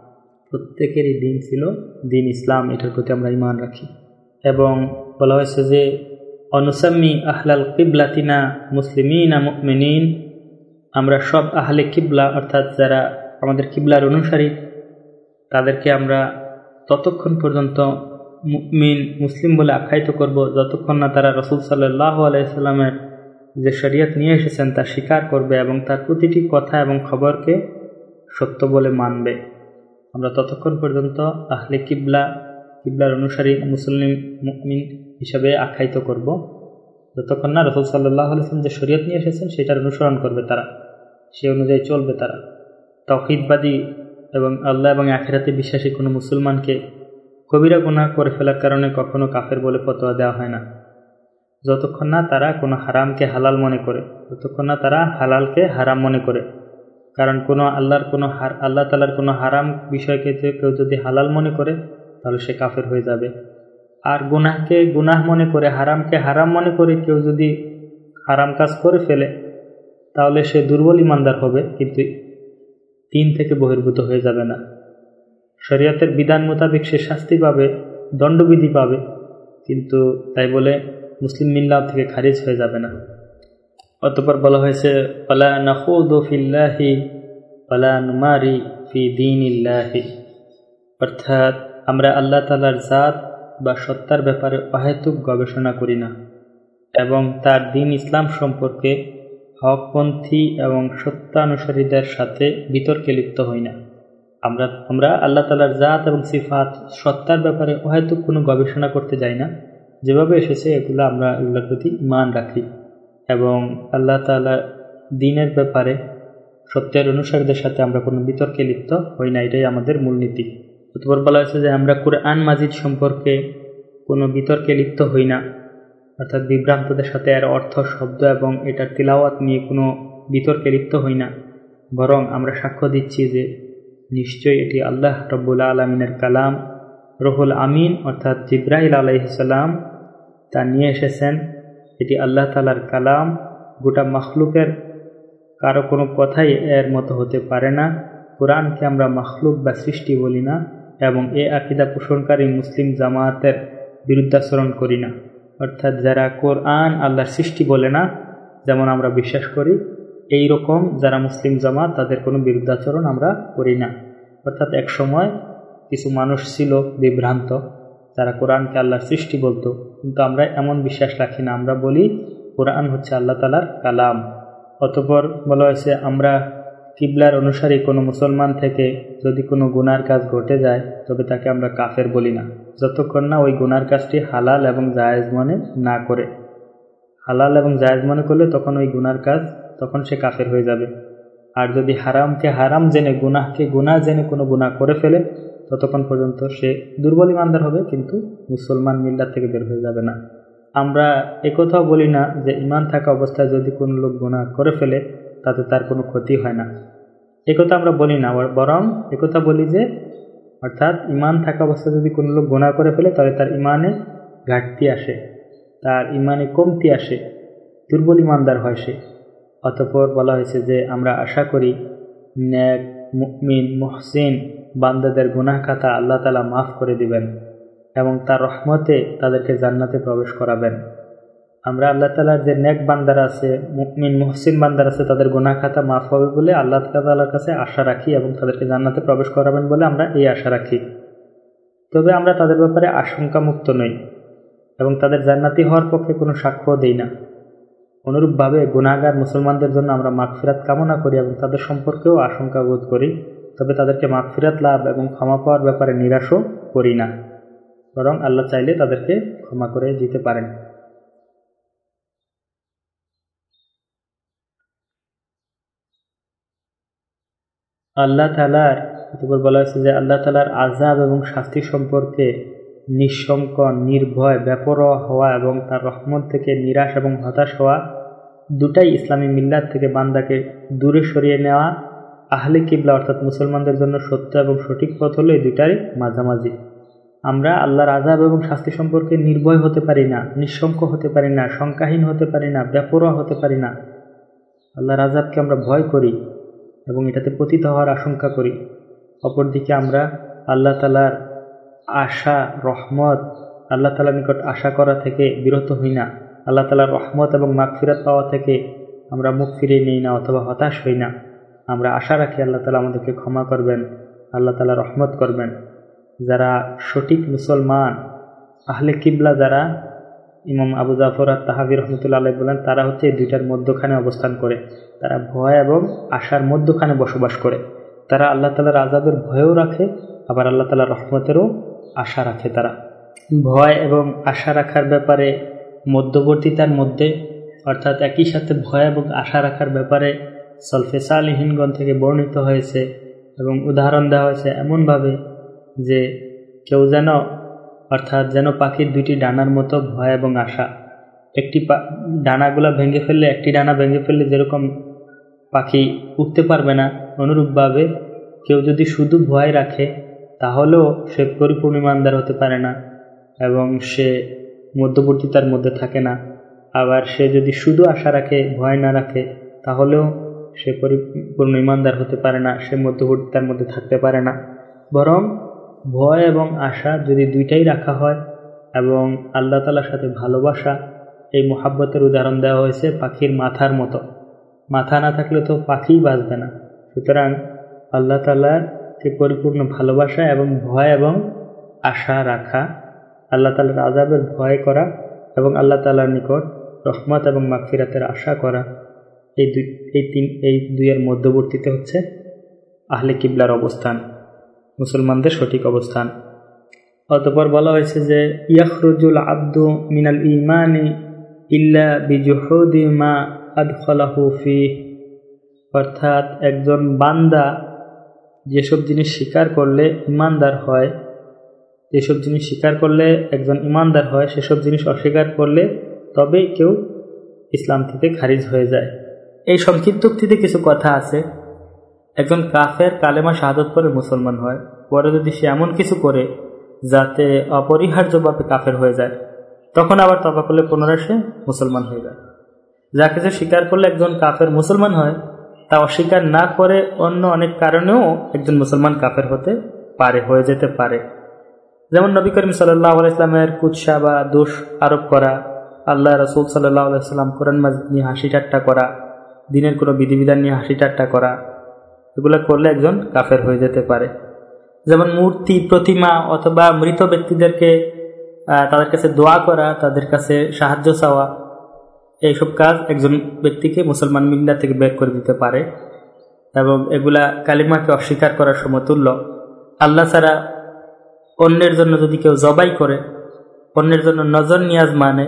প্রত্যেকেরই দিন ছিল দিন ইসলাম, এটার প্রতি আমরা ইমান রাখি। এবং বলা হয়েছে যে, অনুসাম্মি আহলাল কিবলাতিনা মুসলিমিনা মুকমিনিন আমরা সব আহলে কিবলা, অর্থাৎ যারা আমাদের কিবলার অনুসারী, তাদেরকে আমরা ততক্ষণ পর্যন্ত মিন মুসলিম বলে আখ্যায়িত করব, যতক্ষণ না তারা রসুল সাল্লাহ আলাইসাল্লামের যে শরিয়ত নিয়ে এসেছেন, তা স্বীকার করবে এবং তার প্রতিটি কথা এবং খবরকে সত্য বলে মানবে। আমরা ততক্ষণ পর্যন্ত আহলে কিবলা, কিবলার অনুসারী মুসলিম মুকমিন হিসাবে আখ্যায়িত করব। যতক্ষণ না রসুল সাল্লাহ আলসালাম যে শরীয়ত নিয়ে এসেছেন, সেটার অনুসরণ করবে তারা। সে অনুযায়ী চলবে তারা। তৌহিদবাদী এবং আল্লাহ এবং আখেরাতে বিশ্বাসী কোনো মুসলমানকে কবিরা গুনাহ করে ফেলার কারণে কখনো কাফের বলে ফতোয়া দেওয়া হয় না। যতক্ষণ না তারা কোনো হারামকে হালাল মনে করে যতক্ষণ না তারা হালালকে হারাম মনে করে। কারণ কোনো আল্লাহর কোনো হার, আল্লাহ তালার কোনো হারাম বিষয়কে কেউ যদি হালাল মনে করে, তাহলে সে কাফের হয়ে যাবে। আর গুনাহকে, গুনাহ মনে করে, হারামকে হারাম মনে করে কেউ যদি হারাম কাজ করে ফেলে, তাহলে সে দুর্বল ইমানদার হবে, কিন্তু তিন থেকে বহির্ভূত হয়ে যাবে না। শরীয়তের বিধান মোতাবেক সে শাস্তি পাবে, দণ্ডবিধি পাবে, কিন্তু তাই বলে মুসলিম মিল্লা থেকে খারিজ হয়ে যাবে না। অতপর বলা হয়েছে পালা নফুদ্ফিল্লাহি পালা নুমারি ফি দিন ইল্লাহি অর্থাৎ, আমরা আল্লাহ তালার জাত বা সত্তার ব্যাপারে অহেতুক গবেষণা করি না, এবং তার দিন ইসলাম সম্পর্কে হকপন্থী এবং সত্যানুসারীদের সাথে বিতর্কে লিপ্ত হই না। আমরা আমরা আল্লাহ তালার জাত এবং সিফাত, সত্তার ব্যাপারে অহেতুক কোনো গবেষণা করতে যাই না। যেভাবে এসেছে, এগুলো আমরা এগুলোর প্রতি মান রাখি। এবং আল্লাহ তালা দিনের ব্যাপারে, সত্যের অনুসারীদের সাথে আমরা কোনো বিতর্কে লিপ্ত হই না, এটাই আমাদের মূলনীতি অতপর বলা হয়েছে যে, আমরা কোরআন মাজিদ সম্পর্কে কোনো বিতর্কে লিপ্ত হই না, অর্থাৎ বিভ্রান্তদের সাথে এর অর্থ, শব্দ এবং এটার তিলাওয়াত নিয়ে কোনো বিতর্কে লিপ্ত হই না। বরং আমরা সাক্ষ্য দিচ্ছি যে, নিশ্চয়ই এটি আল্লাহ রব্বুল আলমিনের কালাম, রহুল আমিন, অর্থাৎ জিব্রাহিল আলাইসাল্লাম তা নিয়ে এসেছেন। এটি আল্লাহ তালার কালাম। গোটা মখলুকের কারও কোনো কথাই এর মতো হতে পারে না। কোরআনকে আমরা মখলুক বা সৃষ্টি বলি না এবং এ আকিদা পোষণকারী মুসলিম জামায়াতের বিরুদ্ধাচরণ করি না। অর্থাৎ যারা কোরআন আল্লাহর সৃষ্টি বলে না, যেমন আমরা বিশ্বাস করি এই রকম যারা মুসলিম জামাত, তাদের কোনো বিরুদ্ধাচরণ আমরা করি না। অর্থাৎ এক সময় কিছু মানুষ ছিল বিভ্রান্ত, যারা কোরআনকে আল্লাহর সৃষ্টি বলতো কিন্তু আমরা এমন বিশ্বাস রাখি না। আমরা বলি, কোরআন হচ্ছে আল্লাহ তালার কালাম। অতপর বলা হয়েছে, আমরা কিবলার অনুসারী কোনো মুসলমান থেকে যদি কোনো গুনার কাজ ঘটে যায়, তবে তাকে আমরা কাফের বলি না। যতক্ষণ না ওই গুনার কাজটি হালাল এবং জায়েজ মনে না করে। হালাল এবং জায়েজ মনে করলে তখন ওই গুনার কাজ, তখন সে কাফের হয়ে যাবে। আর যদি হারামকে হারাম জেনে, গুনাহকে গুনাহ জেনে কোনো গুনাহ করে ফেলে ততক্ষণ পর্যন্ত সে দুর্বল ইমানদার হবে, কিন্তু মুসলমান মিল্লার থেকে বের হয়ে যাবে না। আমরা একথাও বলি না যে ইমান থাকা অবস্থায় যদি কোনো লোক গোনা করে ফেলে, তাতে তার কোনো ক্ষতি হয় না। একথা আমরা বলি না, বরং একথা বলি যে, অর্থাৎ ইমান থাকা অবস্থায় যদি কোনো লোক গোনা করে ফেলে, তাহলে তার ইমানে ঘাটতি আসে, তার ইমানে কমতি আসে, দুর্বল ইমানদার হয় সে। অতপর বলা হয়েছে যে, আমরা আশা করি, ন্যাক মুকমিন মহসিন বান্দাদের গুনাহ খাতা আল্লাহ তালা মাফ করে দিবেন এবং তার রহমতে তাদেরকে জান্নাতে প্রবেশ করাবেন। আমরা আল্লাহ তালার যে নেক বান্দার আছে মুকমিন মহসিন বান্দার আছে, তাদের গুনাহ খাতা মাফ হবে বলে আল্লাহ তালার কাছে আশা রাখি এবং তাদেরকে জান্নাতে প্রবেশ করাবেন বলে আমরা এই আশা রাখি। তবে আমরা তাদের ব্যাপারে আশঙ্কা মুক্ত নই এবং তাদের জান্নাতি হওয়ার পক্ষে কোনো সাক্ষ্য দেই না। অনুরূপভাবে গুণাগার মুসলমানদের জন্য আমরা মাগফিরাত কামনা করি এবং তাদের সম্পর্কেও আশঙ্কা বোধ করি, তবে তাদেরকে মাগফিরাত লাভ এবং ক্ষমা পাওয়ার ব্যাপারে নিরাশও করি না। বরং আল্লাহ চাইলে তাদেরকে ক্ষমা করে দিতে পারেন। আল্লাহ তালার বলা হয়েছে যে আল্লাহ তালার আজাব এবং শাস্তি সম্পর্কে নিঃশঙ্ক নির্ভয় ব্যাপরোয়া হওয়া এবং তার রহমত থেকে নিরাশ এবং হতাশ হওয়া দুটাই ইসলামী মিল্লাত থেকে বান্দাকে দূরে সরিয়ে নেওয়া আহলে কিবলা অর্থাৎ মুসলমানদের জন্য সত্য এবং সঠিক পথ হলো এই দুটাই মাঝামাঝি। আমরা আল্লাহর আজাব এবং শাস্তি সম্পর্কে নির্ভয় হতে পারি না নিঃশঙ্ক হতে পারি না শঙ্কাহীন হতে পারি না ব্যাপরোয়া হতে পারি না। আল্লাহর আজাবকে আমরা ভয় করি এবং এটাতে পতিত হওয়ার আশঙ্কা করি। অপরদিকে আমরা আল্লাহ তালার আশা, রহমত, আল্লাহ তালার নিকট আশা করা থেকে বিরত হই না। আল্লাহ তালার রহমত এবং মাগফিরাত পাওয়া থেকে আমরা মুখ ফিরিয়ে নিই না অথবা হতাশ হই না। আমরা আশা রাখি আল্লাহ তালা আমাদেরকে ক্ষমা করবেন, আল্লাহ তালা রহমত করবেন। যারা সঠিক মুসলমান, আহলে কিবলা যারা, ইমাম আবু জাফর আর তাহাবি রহমতুল্লা আল্লাহ বলেন, তারা হচ্ছে এই দুইটার মধ্যখানে অবস্থান করে। তারা ভয় এবং আশার মধ্যখানে বসবাস করে। তারা আল্লাহ তালার আজাবের ভয়ও রাখে, আবার আল্লাহ তালার রহমতেরও আশা রাখে তারা। ভয় এবং আশা রাখার ব্যাপারে মধ্যবর্তিতার মধ্যে, অর্থাৎ একই সাথে ভয় এবং আশা রাখার ব্যাপারে সলফেসা আলিহীনগণ থেকে বর্ণিত হয়েছে এবং উদাহরণ দেওয়া হয়েছে এমনভাবে যে কেউ যেন, অর্থাৎ যেন পাখির দুইটি ডানার মতো ভয় এবং আশা। একটি ডানাগুলা ভেঙে ফেললে, একটি ডানা ভেঙে ফেললে যেরকম পাখি উঠতে পারবে না, অনুরূপভাবে কেউ যদি শুধু ভয় রাখে তাহলেও সে পরিপূর্ণ ইমানদার হতে পারে না এবং সে মধ্যবর্তিতার মধ্যে থাকে না। আবার সে যদি শুধু আশা রাখে, ভয় না রাখে, তাহলেও সে পরিপূর্ণ ইমানদার হতে পারে না, সে মধ্যবর্তিতার মধ্যে থাকতে পারে না। বরং ভয় এবং আশা যদি দুইটাই রাখা হয় এবং আল্লাহ তালার সাথে ভালোবাসা, এই মোহাব্বতের উদাহরণ দেওয়া হয়েছে পাখির মাথার মতো। মাথা না থাকলে তো পাখিই বাঁচবে না। সুতরাং আল্লাহ তালাকে পরিপূর্ণ ভালোবাসা এবং ভয় এবং আশা রাখা, আল্লাহ তালার আজাবের ভয় করা এবং আল্লাহ তালার নিকট রহমত এবং মাগফিরাতের আশা করা। এই দুই, এই তিন, এই দুইয়ের মধ্যবর্তীতে হচ্ছে আহলে কিবলার অবস্থান, মুসলমানদের সঠিক অবস্থান। অতপর বলা হয়েছে যে, ইয়াখরুজুল আব্দু মিনাল ইমানি ইল্লা বিজুহুদি মা আদখলাহু ফি অর্থাৎ একজন বান্দা যেসব জিনিস স্বীকার করলে ইমানদার হয়, যেসব জিনিস স্বীকার করলে একজন ইমানদার হয়, সেসব জিনিস অস্বীকার করলে তবেই কেউ ইসলাম থেকে খারিজ হয়ে যায়। এই সংক্ষিপ্তোক্তিতে কিছু কথা আছে। একজন কাফের কালেমা শাহাদত করে মুসলমান হয়। পরে যদি সে এমন কিছু করে যাতে অপরিহার্যভাবে কাফের হয়ে যায়, তখন আবার তবা করলে পুনরায় সে মুসলমান হয়ে যায়। যা কিছু স্বীকার করলে একজন কাফের মুসলমান হয় তা অস্বীকার না করে অন্য অনেক কারণেও একজন মুসলমান কাফের হতে পারে, হয়ে যেতে পারে। যেমন নবী করিম সাল্লাহ কুৎসা বা দোষ আরোপ করা, আল্লাহ রসুল সাল্লাহ আলাইসাল্লাম কোরআন মাজিদ নিয়ে হাসি ঠাট্টা করা, দিনের কোনো বিধিবিধান নিয়ে হাসি ঠাট্টা করা, এগুলো করলে একজন কাফের হয়ে যেতে পারে। যেমন মূর্তি, প্রতিমা অথবা মৃত ব্যক্তিদেরকে তাদের কাছে দোয়া করা, তাদের কাছে সাহায্য চাওয়া এইসব কাজ একজন ব্যক্তিকে মুসলমান মিল্লা থেকে বের করে দিতে পারে এবং এগুলা কালিমাকে অস্বীকার করার সমতুল্য আল্লাহ ছাড়া অন্যের জন্য যদি কেউ জবাই করে, অন্যের জন্য নজর নিয়াজ মানে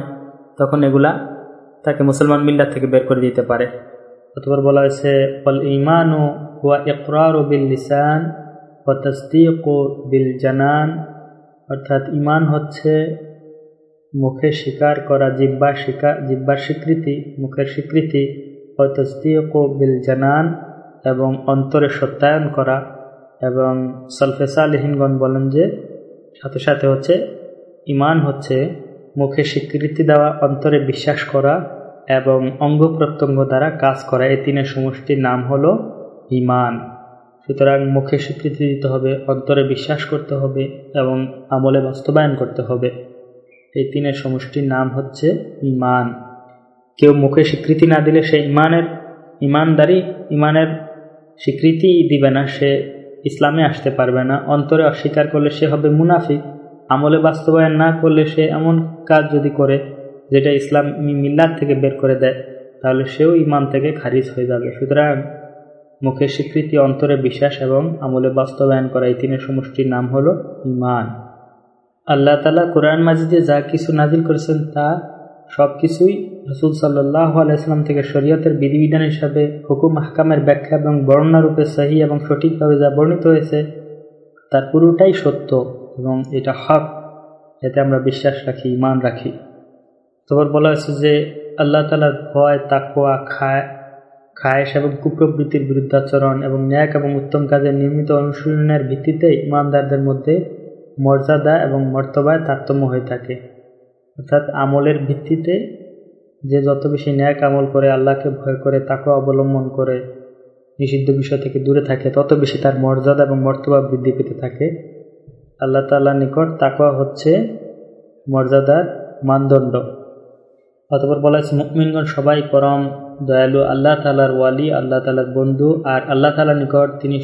তখন এগুলা তাকে মুসলমান মিল্লা থেকে বের করে দিতে পারে। অতপর বলা হয়েছে অল ইমান ও হুয়া ইকরার ও বিল লিসান ও তসদিক ও বিল জানান। অর্থাৎ ইমান হচ্ছে মুখে স্বীকার করা জিব্বা স্বীকার জিব্বার স্বীকৃতি, মুখের স্বীকৃতি, ও তসদিক বিল জানান এবং অন্তরে সত্যায়ন করা এবং সলফেসা লিহিনগণ বলেন যে, সাথে সাথে হচ্ছে ইমান হচ্ছে মুখে স্বীকৃতি দেওয়া, অন্তরে বিশ্বাস করা এবং অঙ্গ প্রত্যঙ্গ দ্বারা কাজ করা। এই তিনের সমষ্টির নাম হলো ইমান সুতরাং মুখে স্বীকৃতি দিতে হবে, অন্তরে বিশ্বাস করতে হবে এবং আমলে বাস্তবায়ন করতে হবে। এই তিনের সমষ্টির নাম হচ্ছে ইমান কেউ মুখে স্বীকৃতি না দিলে সে ইমানের ইমানদারি ইমানের স্বীকৃতি দিবে না, সে ইসলামে আসতে পারবে না। অন্তরে অস্বীকার করলে সে হবে মুনাফিক, আমলে বাস্তবায়ন না করলে সে এমন কাজ যদি করে যেটা ইসলাম মিল্লার থেকে বের করে দেয়, তাহলে সেও ইমান থেকে খারিজ হয়ে যাবে। সুতরাং মুখের স্বীকৃতি, অন্তরে বিশ্বাস এবং আমলে বাস্তবায়ন করা এই তিনের সমষ্টির নাম হলো ইমান আল্লাহ তালা কোরআন মাজিদে যা কিছু নাজিল করেছেন তা সব কিছুই রসুল সাল্লাহ আলাইসলাম থেকে শরীয়তের বিধিবিধান হিসাবে, হুকুম, হাকামের ব্যাখ্যা এবং বর্ণনারূপে সহি এবং সঠিকভাবে যা বর্ণিত হয়েছে, তার পুরোটাই সত্য এবং এটা হক। এতে আমরা বিশ্বাস রাখি ইমান রাখি। তারপর বলা হয়েছে যে, আল্লাহ তালার ভয় তাকোয়া খায়, খায়েশ এবং কুপ্রবৃত্তির বিরুদ্ধাচরণ এবং ন্যাক এবং উত্তম কাজের নিয়মিত অনুশীলনের ভিত্তিতে ইমানদারদের মধ্যে মর্যাদা এবং মর্তবায় তারতম্য হয়ে থাকে। অর্থাৎ আমলের ভিত্তিতে যে যত বেশি ন্যাক আমল করে, আল্লাহকে ভয় করে তাকে অবলম্বন করে, নিষিদ্ধ বিষয় থেকে দূরে থাকে, তত বেশি তার মর্যাদা এবং মর্তবা বৃদ্ধি পেতে থাকে। আল্লাহ তাল্লাহ নিকট তাকওয়া হচ্ছে মর্যাদার মানদণ্ড। অতপর বলা হয়েছে মুকমিনগণ সবাই পরম দয়ালু, আল্লাহ তালার ওয়ালি, আল্লাহ তালার বন্ধু, আর আল্লাহ তালার নিকট তিনি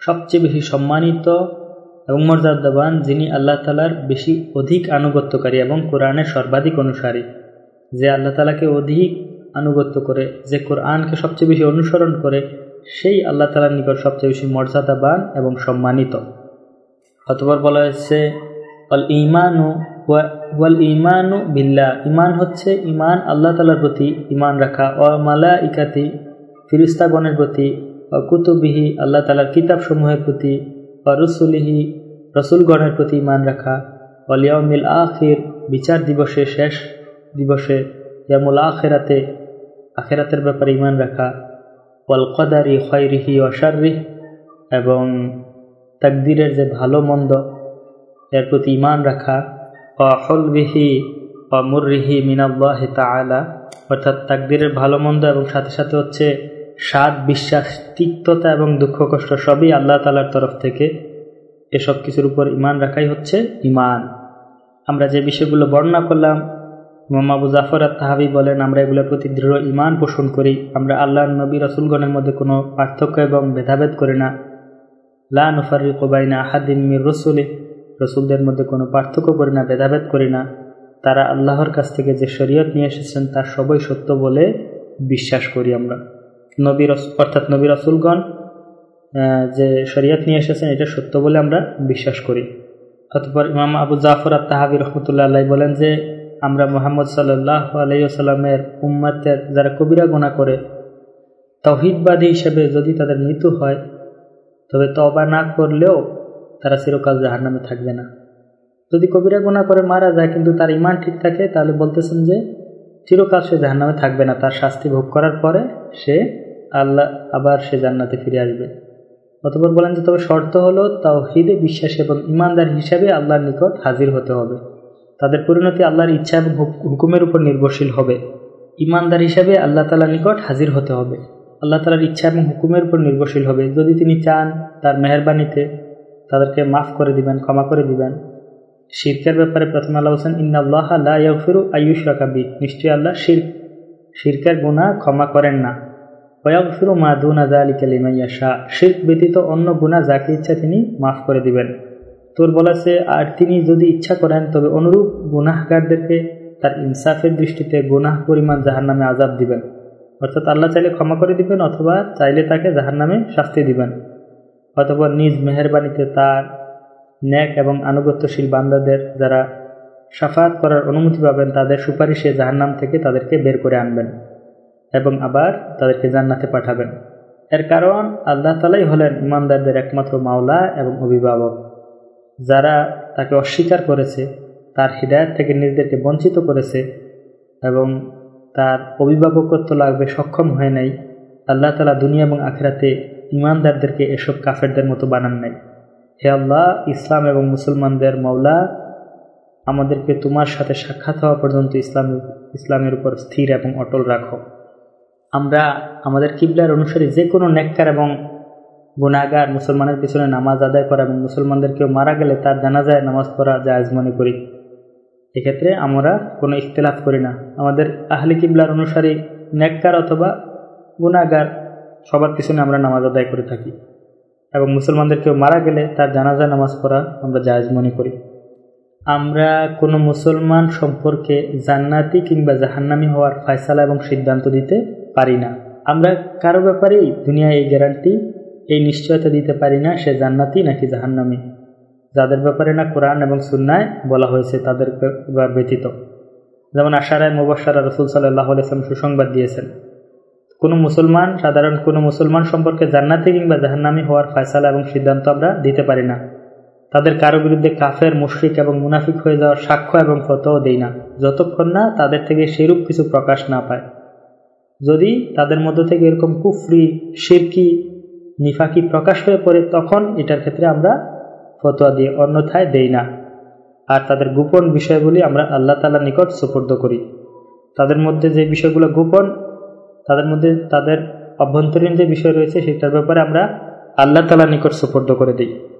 সবচেয়ে বেশি সম্মানিত এবং মর্যাদাবান যিনি আল্লাহ তালার বেশি অধিক আনুগত্যকারী এবং কোরআনের সর্বাধিক অনুসারী, যে আল্লাহ তালাকে অধিক আনুগত্য করে, যে কোরআনকে সবচেয়ে বেশি অনুসরণ করে, সেই আল্লাহ তালার নিকট সবচেয়ে বেশি মর্যাদাবান এবং সম্মানিত। অতপর বলা হয়েছে অল ইমানু ওয়াল ইমানু বিল্লা ইমান হচ্ছে ইমান আল্লাহ তালার প্রতি ইমান রাখা। ও মালা ইকাতি ফিরিস্তাগণের প্রতি অকুতুবিহি আল্লাহ তালার কিতাবসমূহের প্রতি রসুলিহি রসুলগণের প্রতি ইমান রাখা অলিয়মিল আখির, বিচার দিবসে শেষ দিবসে ইয়ামুল আখেরাতে, আখেরাতের ব্যাপারে ইমান রাখা ওয়াল কদারি খয়রিহি অসারিহ এবং তাকদিরের যে ভালো মন্দ, এর প্রতি ইমান রাখা অহলবিহি অমুররিহি মিনাল্লাহ তালা অর্থাৎ তাকদিরের ভালো মন্দ এবং সাথে সাথে হচ্ছে স্বাদ, বিশ্বাস, তিক্ততা এবং দুঃখ কষ্ট সবই আল্লাহ তালার তরফ থেকে এসব কিছুর উপর ইমান রাখাই হচ্ছে ইমান আমরা যে বিষয়গুলো বর্ণনা করলাম মোহাম্মবু জাফর আর তাহাবি বলেন, আমরা এগুলোর প্রতি দৃঢ় ইমান পোষণ করি। আমরা আল্লাহ নবী রসুলগণের মধ্যে কোনো পার্থক্য এবং ভেদাভেদ করি না। লা নুফারি কোবাইনা আহাদিন মির রসুলি, রসুলদের মধ্যে কোনো পার্থক্য করি না, ভেদাভেদ করি না। তারা আল্লাহর কাছ থেকে যে শরীয়ত নিয়ে এসেছেন, তার সবই সত্য বলে বিশ্বাস করি আমরা। নবী অর্থাৎ নবী রসুলগণ যে শরীয়ত নিয়ে এসেছেন, এটা সত্য বলে আমরা বিশ্বাস করি। অতপর ইমাম আবু জাফর আর তাহাবি রহমতুল্লাহ আল্লাহ বলেন যে, আমরা মোহাম্মদ সাল্লাহ আলাইসাল্লামের উম্মাতের যারা কবিরা গোনা করে, তহিদবাদী হিসেবে যদি তাদের মৃত্যু হয়, তবে তবা না করলেও তারা চিরকাল জাহার নামে থাকবে না। যদি কবিরা গোনা করে মারা যায়, কিন্তু তার ইমান ঠিক থাকে, তাহলে বলতেছেন যে, চিরকাল সে জাহান্নামে থাকবে না, তার শাস্তি ভোগ করার পরে সে আল্লাহ আবার সে জান্নাতে ফিরে আসবে। অতপর বলেন যে, তবে শর্ত হলো তাও হৃদে বিশ্বাস এবং ইমানদার হিসাবে আল্লাহর নিকট হাজির হতে হবে। তাদের পরিণতি আল্লাহর ইচ্ছা এবং হুকুমের উপর নির্ভরশীল হবে। ইমানদার হিসাবে আল্লাহ তালার নিকট হাজির হতে হবে। আল্লাহ তালার ইচ্ছা এবং হুকুমের উপর নির্ভরশীল হবে। যদি তিনি চান তার মেহরবানিতে তাদেরকে মাফ করে দিবেন, ক্ষমা করে দিবেন। শিরকের ব্যাপারে প্রথমে আল্লাহ হোসেন ইন্নাল্লাহ আল্লাহ ইয়াফিরু আয়ুষ রাকাবি নিশ্চয়ই আল্লাহ শির শিরকের গুণা ক্ষমা করেন না। ওয়াগফিরু মা দুন আদা আলী কালিমাইয়া শাহ শির্ক ব্যতীত অন্য গুণা যাকে ইচ্ছা তিনি মাফ করে দিবেন। তোর বলেছে আর তিনি যদি ইচ্ছা করেন, তবে অনুরূপ গুনাহগারদেরকে তার ইনসাফের দৃষ্টিতে গুনাহ পরিমাণ জাহার নামে আজাব দিবেন। অর্থাৎ আল্লাহ চাইলে ক্ষমা করে দিবেন, অথবা চাইলে তাকে জাহার নামে শাস্তি দিবেন। অথবা নিজ মেহরবানিতে তার ন্যাক এবং আনুগত্যশীল বান্দাদের যারা সাফাত করার অনুমতি পাবেন, তাদের সুপারিশে জাহান্নাম থেকে তাদেরকে বের করে আনবেন। এবং আবার তাদেরকে জান্নাতে পাঠাবেন। এর কারণ আল্লাহ তালাই হলেন ইমানদারদের একমাত্র মাওলা এবং অভিভাবক। যারা তাকে অস্বীকার করেছে, তার হৃদায়ত থেকে নিজেদেরকে বঞ্চিত করেছে এবং তার অভিভাবকত্ব লাগবে সক্ষম হয় নাই, আল্লাহ তালা দুনিয়া এবং আখেরাতে ইমানদারদেরকে এসব কাফেরদের মতো বানান নাই। হে আল্লাহ, ইসলাম এবং মুসলমানদের মৌলা আমাদেরকে তোমার সাথে সাক্ষাৎ হওয়া পর্যন্ত ইসলাম, ইসলামের উপর স্থির এবং অটল রাখো। আমরা আমাদের কিবলার অনুসারে যে কোনো নেককার এবং গুণাগার মুসলমানের পিছনে নামাজ আদায় করা এবং মুসলমানদের কেউ মারা গেলে তার জানাজায় নামাজ পড়া জায়জ মনে করি। এক্ষেত্রে আমরা কোনো ইখতলাফ করি না। আমাদের আহলি কিবলার অনুসারী নেককার অথবা গুণাগার সবার পিছনে আমরা নামাজ আদায় করে থাকি এবং মুসলমানদের কেউ মারা গেলে তার জানাজা নামাজ পড়া আমরা জায়জ মনে করি। আমরা কোনো মুসলমান সম্পর্কে জান্নাতি কিংবা জাহান্নামি হওয়ার ফয়সালা এবং সিদ্ধান্ত দিতে পারি না। আমরা কারও ব্যাপারেই দুনিয়ায় এই গ্যারান্টি এই নিশ্চয়তা দিতে পারি না, সে জান্নাতি নাকি জাহান্নামি। যাদের ব্যাপারে না কোরআন এবং সুন্নায় বলা হয়েছে, তাদের ব্যতীত। যেমন আশারায় মুবাসারা রসুল সাল্লাহ আলাইসলাম সুসংবাদ দিয়েছেন, কোনো মুসলমান, সাধারণ কোনো মুসলমান সম্পর্কে জান্নাতি কিংবা জাহান্নামি হওয়ার ফয়সালা এবং সিদ্ধান্ত আমরা দিতে পারি না। তাদের কারও বিরুদ্ধে কাফের, মুশ্রিক এবং মুনাফিক হয়ে যাওয়ার সাক্ষ্য এবং ফতও দেই না, যতক্ষণ না তাদের থেকে সেরূপ কিছু প্রকাশ না পায়। যদি তাদের মধ্য থেকে এরকম কুফরি শিরকি নিফাকি প্রকাশ হয়ে পড়ে, তখন এটার ক্ষেত্রে আমরা ফতোয়া দিয়ে অন্যথায় দেই না। আর তাদের গোপন বিষয়গুলি আমরা আল্লাহ তালার নিকট সুপর্দ করি। তাদের মধ্যে যে বিষয়গুলো গোপন, তাদের মধ্যে তাদের অভ্যন্তরীণ যে বিষয় রয়েছে, সেটার ব্যাপারে আমরা আল্লাহ তালার নিকট সুপর্দ করে দিই।